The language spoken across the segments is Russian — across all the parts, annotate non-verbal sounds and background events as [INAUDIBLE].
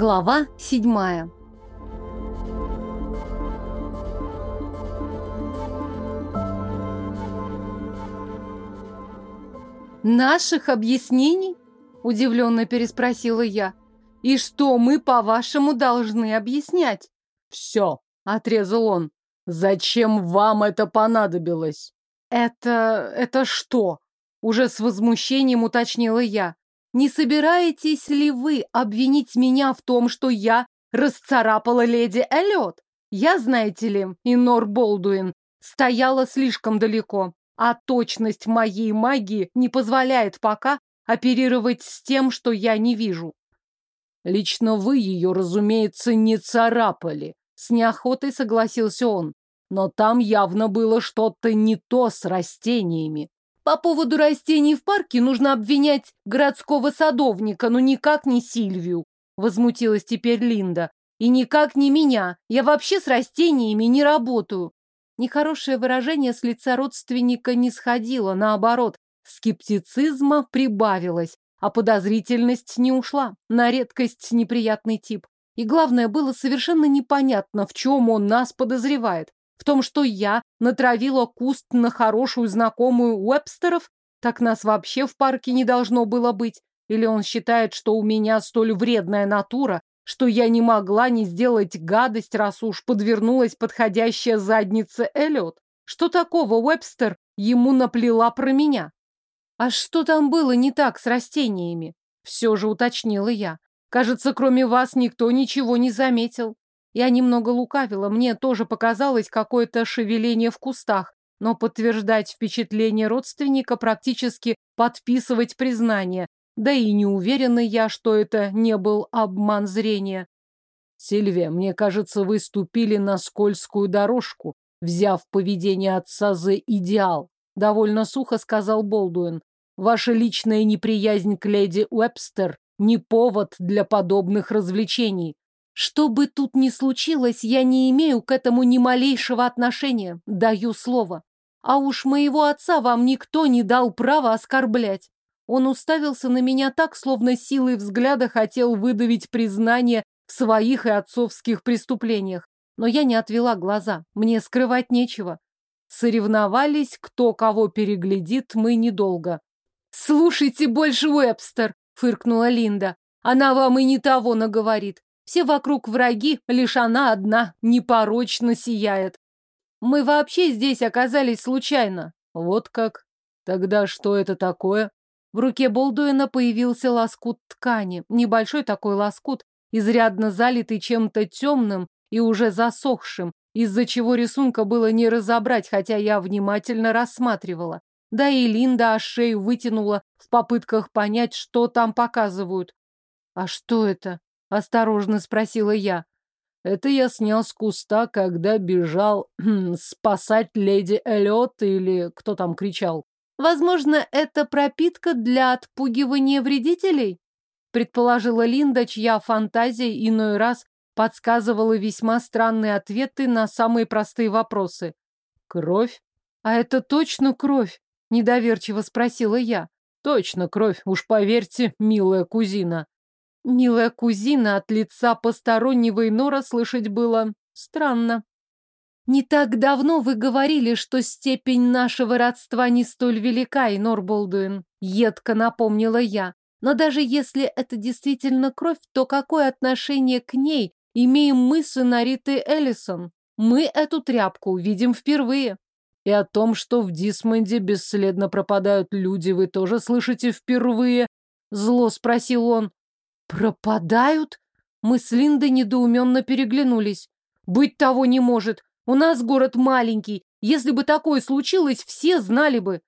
Глава седьмая. «Наших объяснений?» – удивленно переспросила я. «И что мы, по-вашему, должны объяснять?» «Все», – отрезал он. «Зачем вам это понадобилось?» «Это... это что?» – уже с возмущением уточнила я. «Не собираетесь ли вы обвинить меня в том, что я расцарапала леди Эллиот? Я, знаете ли, Инор Болдуин, стояла слишком далеко, а точность моей магии не позволяет пока оперировать с тем, что я не вижу. Лично вы ее, разумеется, не царапали. С неохотой согласился он. Но там явно было что-то не то с растениями. По поводу растений в парке нужно обвинять городского садовника, но никак не Сильвию. Возмутилась теперь Линда. И никак не меня. Я вообще с растениями не работаю. Нехорошее выражение с лица родственника не сходило, наоборот, скептицизма прибавилось, а подозрительность не ушла. На редкость неприятный тип. И главное, было совершенно непонятно, в чем он нас подозревает. В том, что я натравила куст на хорошую знакомую Уэбстеров, так нас вообще в парке не должно было быть. Или он считает, что у меня столь вредная натура, что я не могла не сделать гадость, раз уж подвернулась подходящая задница Эллиот. Что такого Уэбстер ему наплела про меня? А что там было не так с растениями? Все же уточнила я. Кажется, кроме вас никто ничего не заметил. Я немного лукавила, мне тоже показалось какое-то шевеление в кустах, но подтверждать впечатление родственника, практически подписывать признание, да и не уверена я, что это не был обман зрения. Сильвия, мне кажется, вы ступили на скользкую дорожку, взяв поведение отца за идеал. Довольно сухо сказал Болдуин. Ваша личная неприязнь к леди Уэбстер не повод для подобных развлечений. Что бы тут ни случилось, я не имею к этому ни малейшего отношения, даю слово. А уж моего отца вам никто не дал права оскорблять. Он уставился на меня так, словно силой взгляда хотел выдавить признание в своих и отцовских преступлениях. Но я не отвела глаза, мне скрывать нечего. Соревновались, кто кого переглядит, мы недолго. «Слушайте больше Уэбстер!» — фыркнула Линда. «Она вам и не того наговорит. Все вокруг враги, лишь она одна непорочно сияет. Мы вообще здесь оказались случайно». «Вот как? Тогда что это такое?» В руке Болдуина появился лоскут ткани, небольшой такой лоскут, изрядно залитый чем-то темным и уже засохшим, из-за чего рисунка было не разобрать, хотя я внимательно рассматривала. Да и Линда аж шею вытянула в попытках понять, что там показывают. «А что это?» — осторожно спросила я. «Это я снял с куста, когда бежал [CLEARS THROAT] спасать леди Эллиот или кто там кричал. Возможно, это пропитка для отпугивания вредителей? Предположила Линда, чья фантазия иной раз подсказывала весьма странные ответы на самые простые вопросы. Кровь? А это точно кровь? Недоверчиво спросила я. Точно кровь, уж поверьте, милая кузина. Милая кузина от лица постороннего инора слышать было странно. Не так давно вы говорили, что степень нашего родства не столь велика, и Норболдуин, едко напомнила я. Но даже если это действительно кровь, то какое отношение к ней имеем мы с Инаритой Эллисон? Мы эту тряпку видим впервые. И о том, что в Дисмонде бесследно пропадают люди, вы тоже слышите впервые? Зло спросил он. Пропадают? Мы с Линдой недоуменно переглянулись. Быть того не может. У нас город маленький. Если бы такое случилось, все знали бы.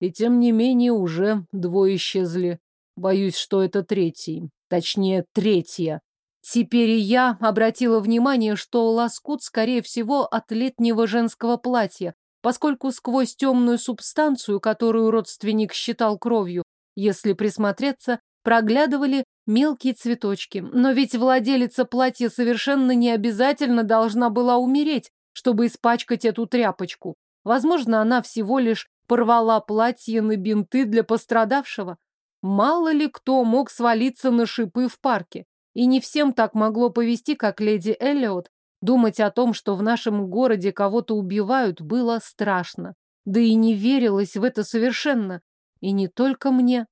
И тем не менее уже двое исчезли. Боюсь, что это третий. Точнее, третья. Теперь и я обратила внимание, что лоскут, скорее всего, от летнего женского платья, поскольку сквозь темную субстанцию, которую родственник считал кровью, если присмотреться, проглядывали мелкие цветочки. Но ведь владелица платья совершенно не обязательно должна была умереть, чтобы испачкать эту тряпочку. Возможно, она всего лишь порвала платье на бинты для пострадавшего. Мало ли кто мог свалиться на шипы в парке. И не всем так могло повести, как леди Эллиот. Думать о том, что в нашем городе кого-то убивают, было страшно. Да и не верилось в это совершенно. И не только мне.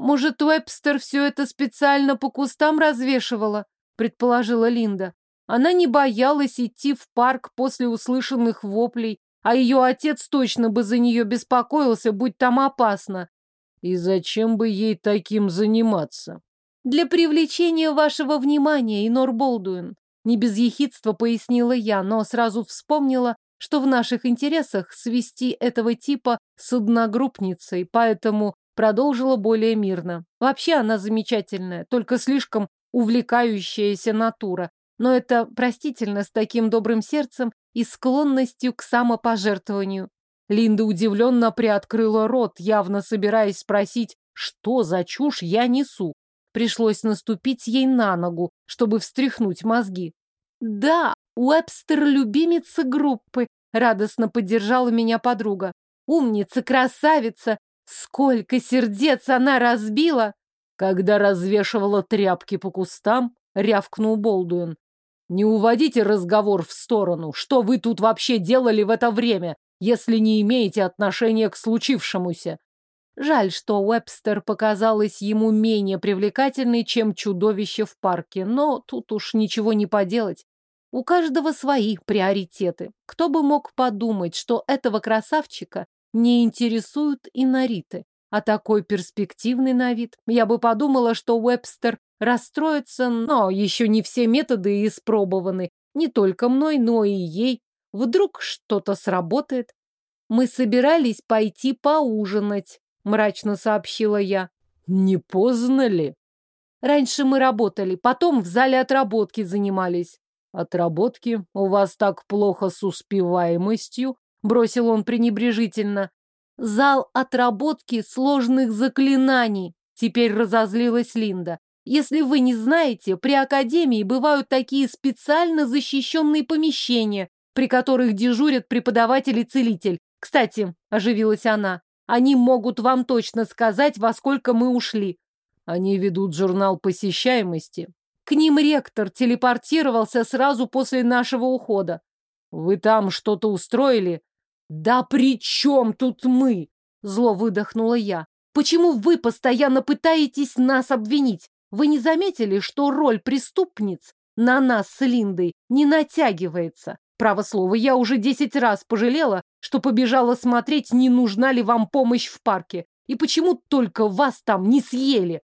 Может, Уэбстер все это специально по кустам развешивала, предположила Линда. Она не боялась идти в парк после услышанных воплей, а ее отец точно бы за нее беспокоился, будь там опасно. И зачем бы ей таким заниматься? Для привлечения вашего внимания, Инор Болдуин. Не без ехидства пояснила я, но сразу вспомнила, что в наших интересах свести этого типа с одногруппницей, поэтому продолжила более мирно. Вообще она замечательная, только слишком увлекающаяся натура. Но это простительно с таким добрым сердцем и склонностью к самопожертвованию. Линда удивленно приоткрыла рот, явно собираясь спросить, что за чушь я несу. Пришлось наступить ей на ногу, чтобы встряхнуть мозги. «Да, Уэбстер — любимица группы», — радостно поддержала меня подруга. «Умница, красавица! Сколько сердец она разбила!» Когда развешивала тряпки по кустам, рявкнул Болдуин. «Не уводите разговор в сторону. Что вы тут вообще делали в это время? если не имеете отношения к случившемуся. Жаль, что Уэбстер показалась ему менее привлекательной, чем чудовище в парке, но тут уж ничего не поделать. У каждого свои приоритеты. Кто бы мог подумать, что этого красавчика не интересуют и нариты. А такой перспективный на вид. Я бы подумала, что Уэбстер расстроится, но еще не все методы испробованы. Не только мной, но и ей. Вдруг что-то сработает. Мы собирались пойти поужинать, мрачно сообщила я. Не поздно ли? Раньше мы работали, потом в зале отработки занимались. Отработки? У вас так плохо с успеваемостью? Бросил он пренебрежительно. Зал отработки сложных заклинаний. Теперь разозлилась Линда. Если вы не знаете, при академии бывают такие специально защищенные помещения, при которых дежурят преподаватель и целитель. Кстати, оживилась она, они могут вам точно сказать, во сколько мы ушли. Они ведут журнал посещаемости. К ним ректор телепортировался сразу после нашего ухода. Вы там что-то устроили? Да при чем тут мы? Зло выдохнула я. Почему вы постоянно пытаетесь нас обвинить? Вы не заметили, что роль преступниц на нас с Линдой не натягивается? Право слово, я уже десять раз пожалела, что побежала смотреть, не нужна ли вам помощь в парке. И почему только вас там не съели?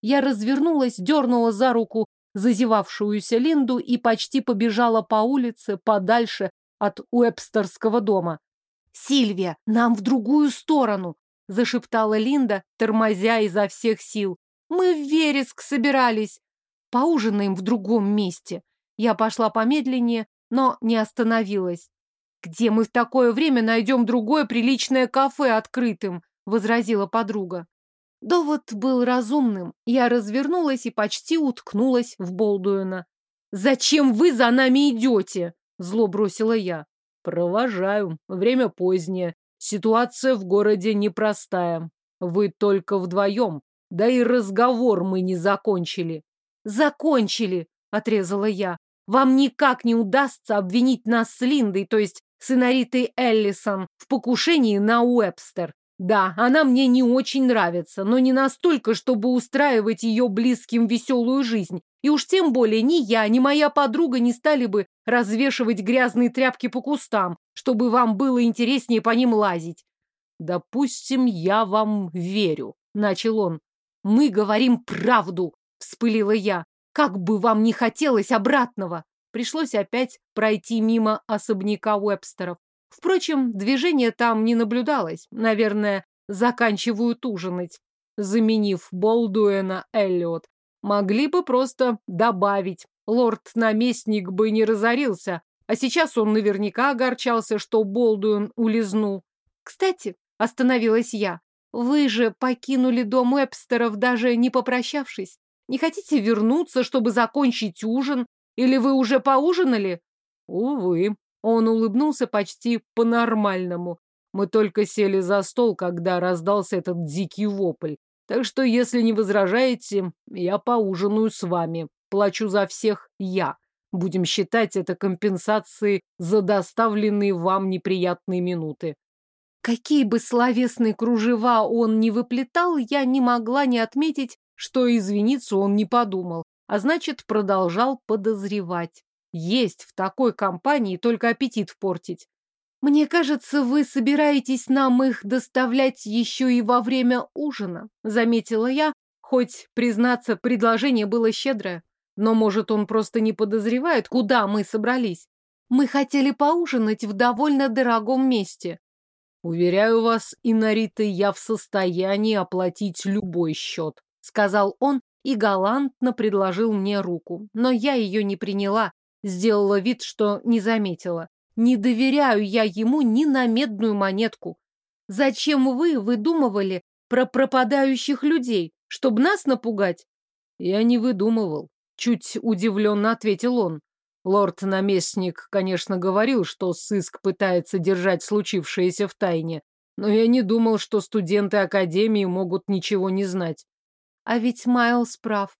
Я развернулась, дернула за руку зазевавшуюся Линду и почти побежала по улице подальше от Уэбстерского дома. «Сильвия, нам в другую сторону!» — зашептала Линда, тормозя изо всех сил. «Мы в Вереск собирались. Поужинаем в другом месте». Я пошла помедленнее, но не остановилась. «Где мы в такое время найдем другое приличное кафе открытым?» — возразила подруга. Довод был разумным. Я развернулась и почти уткнулась в Болдуина. «Зачем вы за нами идете?» — зло бросила я. «Провожаю. Время позднее. Ситуация в городе непростая. Вы только вдвоем. Да и разговор мы не закончили». «Закончили!» — отрезала я. Вам никак не удастся обвинить нас с Линдой, то есть с Инаритой Эллисон, в покушении на Уэбстер. Да, она мне не очень нравится, но не настолько, чтобы устраивать ее близким веселую жизнь. И уж тем более ни я, ни моя подруга не стали бы развешивать грязные тряпки по кустам, чтобы вам было интереснее по ним лазить. «Допустим, я вам верю», — начал он. «Мы говорим правду», — вспылила я. Как бы вам не хотелось обратного! Пришлось опять пройти мимо особняка Уэбстеров. Впрочем, движения там не наблюдалось. Наверное, заканчивают ужинать, заменив Болдуэна Эллиот. Могли бы просто добавить. Лорд-наместник бы не разорился, а сейчас он наверняка огорчался, что Болдуэн улизнул. Кстати, остановилась я. Вы же покинули дом Уэбстеров, даже не попрощавшись. Не хотите вернуться, чтобы закончить ужин? Или вы уже поужинали? Увы. Он улыбнулся почти по-нормальному. Мы только сели за стол, когда раздался этот дикий вопль. Так что, если не возражаете, я поужинаю с вами. плачу за всех я. Будем считать это компенсацией за доставленные вам неприятные минуты. Какие бы словесные кружева он ни выплетал, я не могла не отметить, что извиниться он не подумал, а значит, продолжал подозревать. Есть в такой компании только аппетит портить. Мне кажется, вы собираетесь нам их доставлять еще и во время ужина, заметила я, хоть, признаться, предложение было щедрое. Но, может, он просто не подозревает, куда мы собрались. Мы хотели поужинать в довольно дорогом месте. Уверяю вас, Инарита, я в состоянии оплатить любой счет, сказал он и галантно предложил мне руку. Но я ее не приняла, сделала вид, что не заметила. Не доверяю я ему ни на медную монетку. Зачем вы выдумывали про пропадающих людей, чтобы нас напугать? Я не выдумывал. Чуть удивленно ответил он. Лорд-наместник, конечно, говорил, что сыск пытается держать случившееся в тайне, но я не думал, что студенты Академии могут ничего не знать. А ведь Майлз прав.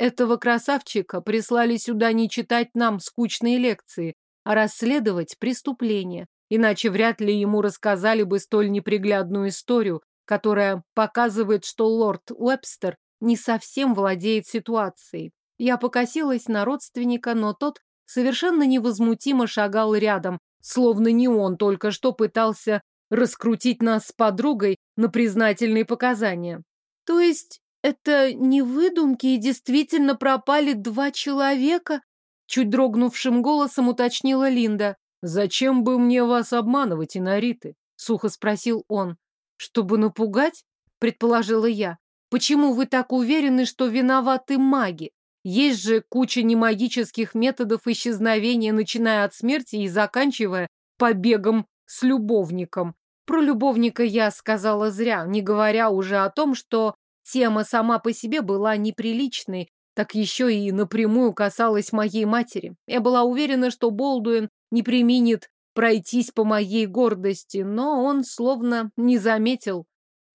Этого красавчика прислали сюда не читать нам скучные лекции, а расследовать преступление. Иначе вряд ли ему рассказали бы столь неприглядную историю, которая показывает, что лорд Уэбстер не совсем владеет ситуацией. Я покосилась на родственника, но тот совершенно невозмутимо шагал рядом, словно не он только что пытался раскрутить нас с подругой на признательные показания. То есть это не выдумки и действительно пропали два человека? Чуть дрогнувшим голосом уточнила Линда. «Зачем бы мне вас обманывать, Инариты?» — сухо спросил он. «Чтобы напугать?» — предположила я. «Почему вы так уверены, что виноваты маги? Есть же куча немагических методов исчезновения, начиная от смерти и заканчивая побегом с любовником. Про любовника я сказала зря, не говоря уже о том, что тема сама по себе была неприличной, так еще и напрямую касалась моей матери. Я была уверена, что Болдуин не применит пройтись по моей гордости, но он словно не заметил.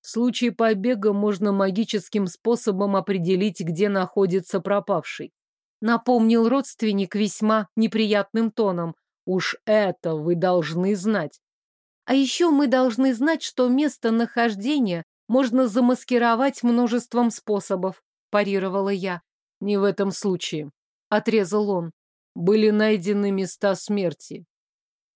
В случае побега можно магическим способом определить, где находится пропавший. Напомнил родственник весьма неприятным тоном. Уж это вы должны знать. А еще мы должны знать, что место нахождения можно замаскировать множеством способов, парировала я. Не в этом случае, отрезал он. Были найдены места смерти.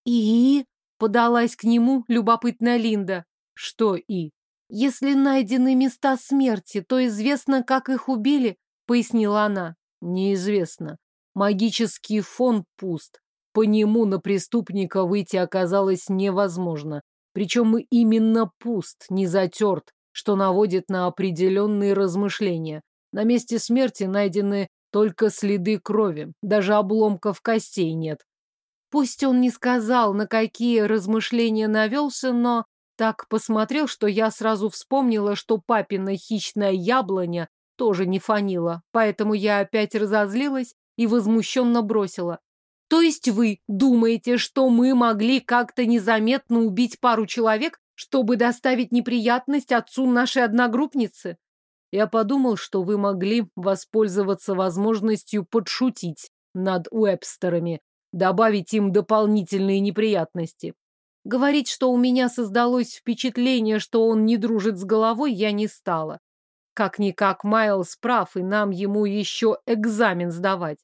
И? Подалась к нему любопытная Линда. Что и? Если найдены места смерти, то известно, как их убили, пояснила она. Неизвестно. Магический фон пуст. По нему на преступника выйти оказалось невозможно. Причем именно пуст, не затерт, что наводит на определенные размышления. На месте смерти найдены только следы крови, даже обломков костей нет. Пусть он не сказал, на какие размышления навелся, но так посмотрел, что я сразу вспомнила, что папина хищная яблоня тоже не фанила, поэтому я опять разозлилась и возмущенно бросила. То есть вы думаете, что мы могли как-то незаметно убить пару человек, чтобы доставить неприятность отцу нашей одногруппницы? Я подумал, что вы могли воспользоваться возможностью подшутить над Уэбстерами, добавить им дополнительные неприятности. Говорить, что у меня создалось впечатление, что он не дружит с головой, я не стала. Как-никак Майлз прав, и нам ему еще экзамен сдавать.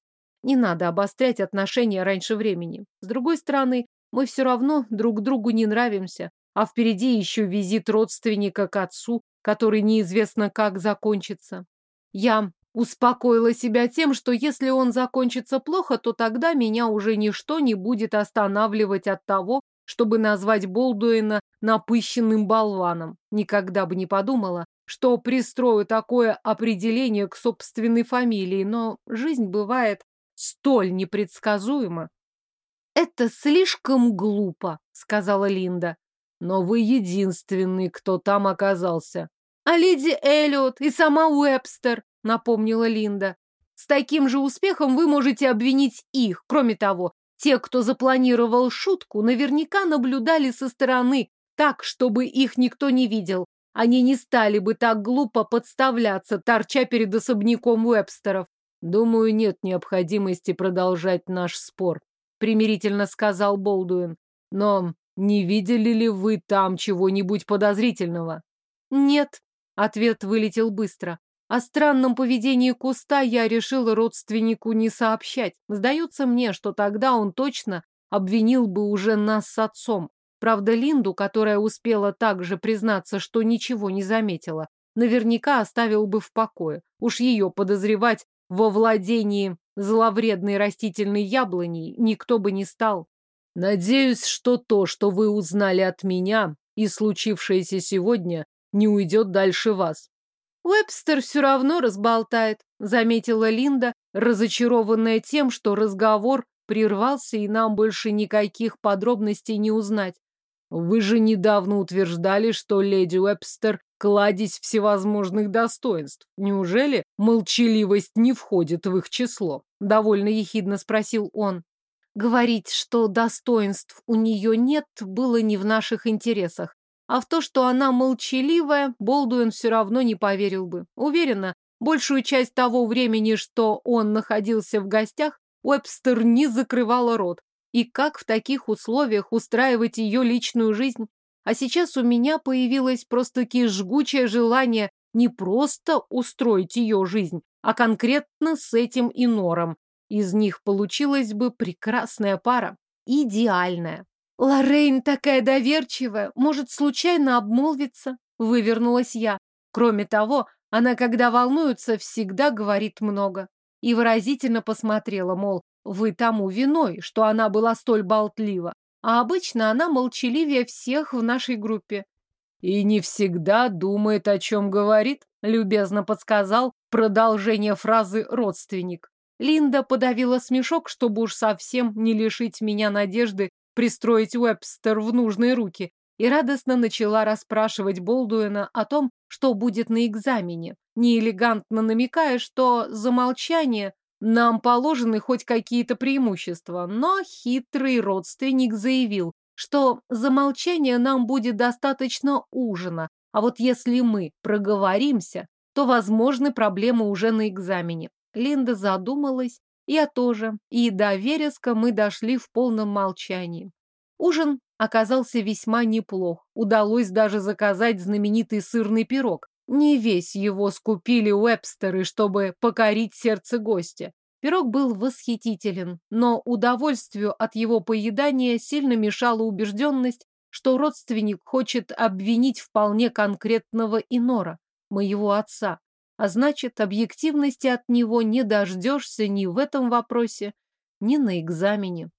Не надо обострять отношения раньше времени. С другой стороны, мы все равно друг другу не нравимся, а впереди еще визит родственника к отцу, который неизвестно как закончится. Я успокоила себя тем, что если он закончится плохо, то тогда меня уже ничто не будет останавливать от того, чтобы назвать Болдуина напыщенным болваном. Никогда бы не подумала, что пристрою такое определение к собственной фамилии, но жизнь бывает столь непредсказуема. «Это слишком глупо», — сказала Линда. «Но вы единственный, кто там оказался». «А леди Эллиот и сама Уэбстер», — напомнила Линда. «С таким же успехом вы можете обвинить их. Кроме того, те, кто запланировал шутку, наверняка наблюдали со стороны, так, чтобы их никто не видел. Они не стали бы так глупо подставляться, торча перед особняком Уэбстеров. Думаю, нет необходимости продолжать наш спор, примирительно сказал Болдуин. Но не видели ли вы там чего-нибудь подозрительного? Нет, ответ вылетел быстро. О странном поведении куста я решила родственнику не сообщать. Сдается мне, что тогда он точно обвинил бы уже нас с отцом. Правда, Линду, которая успела также признаться, что ничего не заметила, наверняка оставил бы в покое. Уж ее подозревать во владении зловредной растительной яблоней никто бы не стал. Надеюсь, что то, что вы узнали от меня и случившееся сегодня, не уйдет дальше вас. Уэбстер все равно разболтает, заметила Линда, разочарованная тем, что разговор прервался и нам больше никаких подробностей не узнать. Вы же недавно утверждали, что леди Уэбстер кладезь всевозможных достоинств. Неужели молчаливость не входит в их число? Довольно ехидно спросил он. Говорить, что достоинств у нее нет, было не в наших интересах. А в то, что она молчаливая, Болдуин все равно не поверил бы. Уверена, большую часть того времени, что он находился в гостях, Уэбстер не закрывала рот. И как в таких условиях устраивать ее личную жизнь? А сейчас у меня появилось просто-таки жгучее желание не просто устроить ее жизнь, а конкретно с этим инором. Из них получилась бы прекрасная пара. Идеальная. Лоррейн такая доверчивая, может случайно обмолвиться, вывернулась я. Кроме того, она, когда волнуется, всегда говорит много. И выразительно посмотрела, мол, вы тому виной, что она была столь болтлива. А обычно она молчаливее всех в нашей группе. И не всегда думает, о чем говорит, любезно подсказал продолжение фразы родственник. Линда подавила смешок, чтобы уж совсем не лишить меня надежды пристроить Уэбстер в нужные руки, и радостно начала расспрашивать Болдуина о том, что будет на экзамене, неэлегантно намекая, что за молчание нам положены хоть какие-то преимущества, но хитрый родственник заявил, что за молчание нам будет достаточно ужина, а вот если мы проговоримся, то возможны проблемы уже на экзамене. Линда задумалась, я тоже, и до вереска мы дошли в полном молчании. Ужин оказался весьма неплох. Удалось даже заказать знаменитый сырный пирог. Не весь его скупили Уэбстеры, чтобы покорить сердце гостя. Пирог был восхитителен, но удовольствию от его поедания сильно мешала убежденность, что родственник хочет обвинить вполне конкретного инора, моего отца. А значит, объективности от него не дождешься ни в этом вопросе, ни на экзамене.